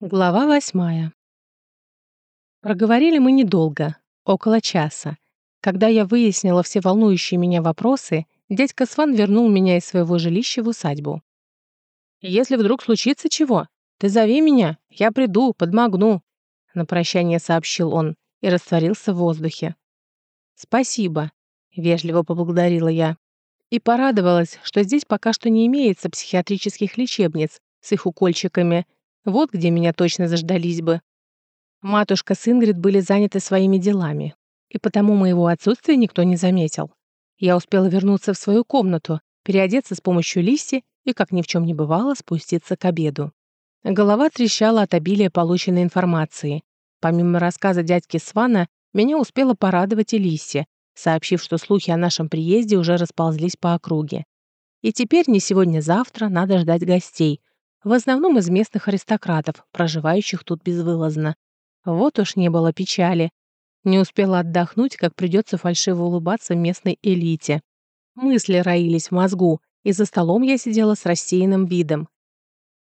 Глава восьмая. Проговорили мы недолго, около часа. Когда я выяснила все волнующие меня вопросы, дядька Сван вернул меня из своего жилища в усадьбу. «Если вдруг случится чего, ты зови меня, я приду, подмогну», на прощание сообщил он и растворился в воздухе. «Спасибо», — вежливо поблагодарила я. И порадовалась, что здесь пока что не имеется психиатрических лечебниц с их укольчиками — вот где меня точно заждались бы. Матушка с Ингрид были заняты своими делами, и потому моего отсутствия никто не заметил. Я успела вернуться в свою комнату, переодеться с помощью Лисси и, как ни в чем не бывало, спуститься к обеду. Голова трещала от обилия полученной информации. Помимо рассказа дядьки Свана, меня успела порадовать и Лисси, сообщив, что слухи о нашем приезде уже расползлись по округе. И теперь не сегодня-завтра надо ждать гостей, в основном из местных аристократов, проживающих тут безвылазно. Вот уж не было печали. Не успела отдохнуть, как придется фальшиво улыбаться местной элите. Мысли роились в мозгу, и за столом я сидела с рассеянным видом.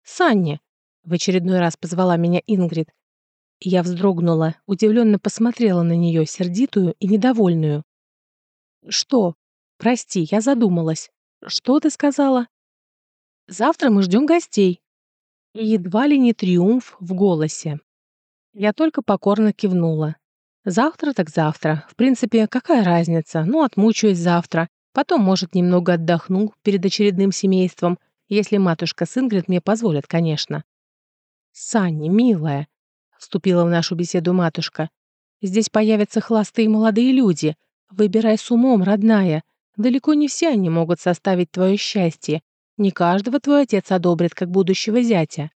«Санни!» — в очередной раз позвала меня Ингрид. Я вздрогнула, удивленно посмотрела на нее, сердитую и недовольную. «Что? Прости, я задумалась. Что ты сказала?» Завтра мы ждем гостей». И едва ли не триумф в голосе. Я только покорно кивнула. Завтра так завтра. В принципе, какая разница? Ну, отмучаюсь завтра. Потом, может, немного отдохну перед очередным семейством, если матушка с Ингрид мне позволят, конечно. «Санни, милая», — вступила в нашу беседу матушка, «здесь появятся холостые молодые люди. Выбирай с умом, родная. Далеко не все они могут составить твое счастье, не каждого твой отец одобрит как будущего зятя».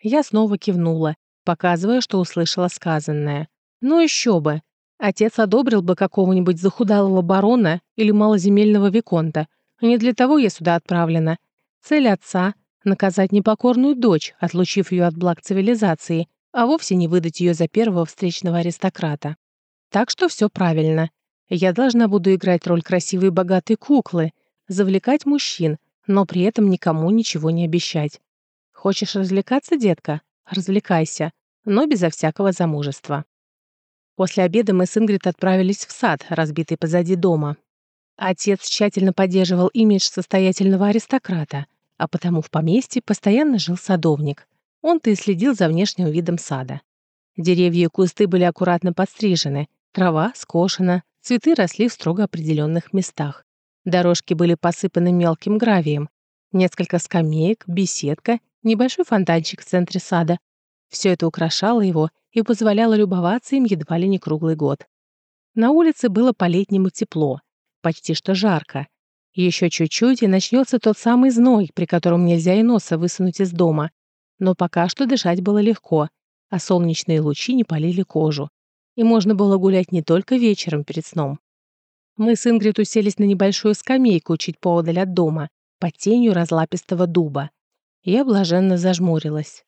Я снова кивнула, показывая, что услышала сказанное. «Ну еще бы! Отец одобрил бы какого-нибудь захудалого барона или малоземельного виконта. Не для того я сюда отправлена. Цель отца — наказать непокорную дочь, отлучив ее от благ цивилизации, а вовсе не выдать ее за первого встречного аристократа. Так что все правильно. Я должна буду играть роль красивой богатой куклы, завлекать мужчин, но при этом никому ничего не обещать. Хочешь развлекаться, детка? Развлекайся, но безо всякого замужества. После обеда мы с Ингрид отправились в сад, разбитый позади дома. Отец тщательно поддерживал имидж состоятельного аристократа, а потому в поместье постоянно жил садовник. Он-то и следил за внешним видом сада. Деревья и кусты были аккуратно подстрижены, трава скошена, цветы росли в строго определенных местах. Дорожки были посыпаны мелким гравием. Несколько скамеек, беседка, небольшой фонтанчик в центре сада. Все это украшало его и позволяло любоваться им едва ли не круглый год. На улице было по-летнему тепло, почти что жарко. Еще чуть-чуть, и начнется тот самый зной, при котором нельзя и носа высунуть из дома. Но пока что дышать было легко, а солнечные лучи не полили кожу. И можно было гулять не только вечером перед сном. Мы с Ингрид уселись на небольшую скамейку чуть поодаль от дома, под тенью разлапистого дуба. Я блаженно зажмурилась.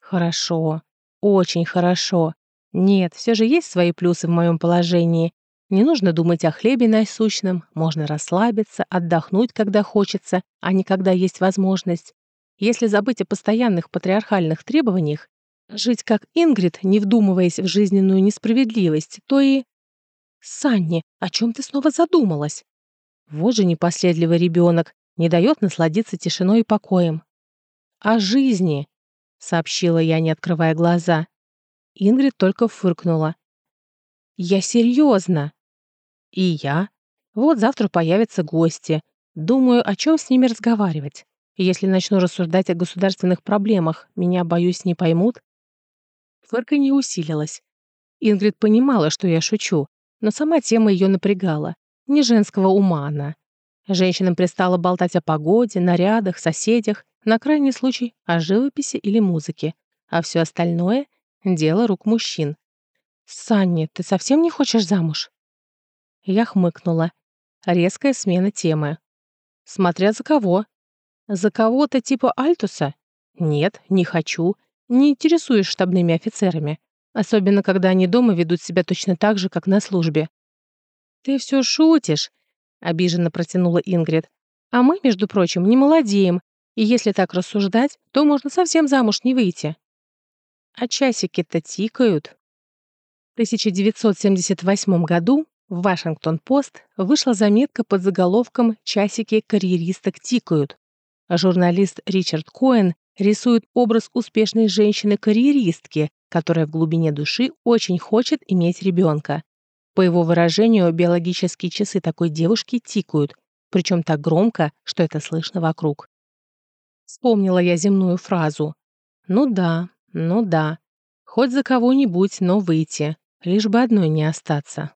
Хорошо, очень хорошо. Нет, все же есть свои плюсы в моем положении. Не нужно думать о хлебе насущном, можно расслабиться, отдохнуть, когда хочется, а не когда есть возможность. Если забыть о постоянных патриархальных требованиях, жить как Ингрид, не вдумываясь в жизненную несправедливость, то и «Санни, о чем ты снова задумалась?» Вот же непоследливый ребенок, не дает насладиться тишиной и покоем. «О жизни», — сообщила я, не открывая глаза. Ингрид только фыркнула. «Я серьезно!» «И я. Вот завтра появятся гости. Думаю, о чем с ними разговаривать. Если начну рассуждать о государственных проблемах, меня, боюсь, не поймут». Фырка не усилилась. Ингрид понимала, что я шучу, но сама тема ее напрягала. Не женского ума она. Женщинам пристало болтать о погоде, нарядах, соседях, на крайний случай о живописи или музыке, а все остальное — дело рук мужчин. «Санни, ты совсем не хочешь замуж?» Я хмыкнула. Резкая смена темы. «Смотря за кого. За кого-то типа Альтуса? Нет, не хочу. Не интересуюсь штабными офицерами. Особенно, когда они дома ведут себя точно так же, как на службе. «Ты все шутишь», — обиженно протянула Ингрид. «А мы, между прочим, не молодеем, и если так рассуждать, то можно совсем замуж не выйти». А часики-то тикают. В 1978 году в Вашингтон-Пост вышла заметка под заголовком «Часики карьеристок тикают». Журналист Ричард Коэн рисует образ успешной женщины-карьеристки, которая в глубине души очень хочет иметь ребенка. По его выражению, биологические часы такой девушки тикают, причем так громко, что это слышно вокруг. Вспомнила я земную фразу. «Ну да, ну да. Хоть за кого-нибудь, но выйти, лишь бы одной не остаться».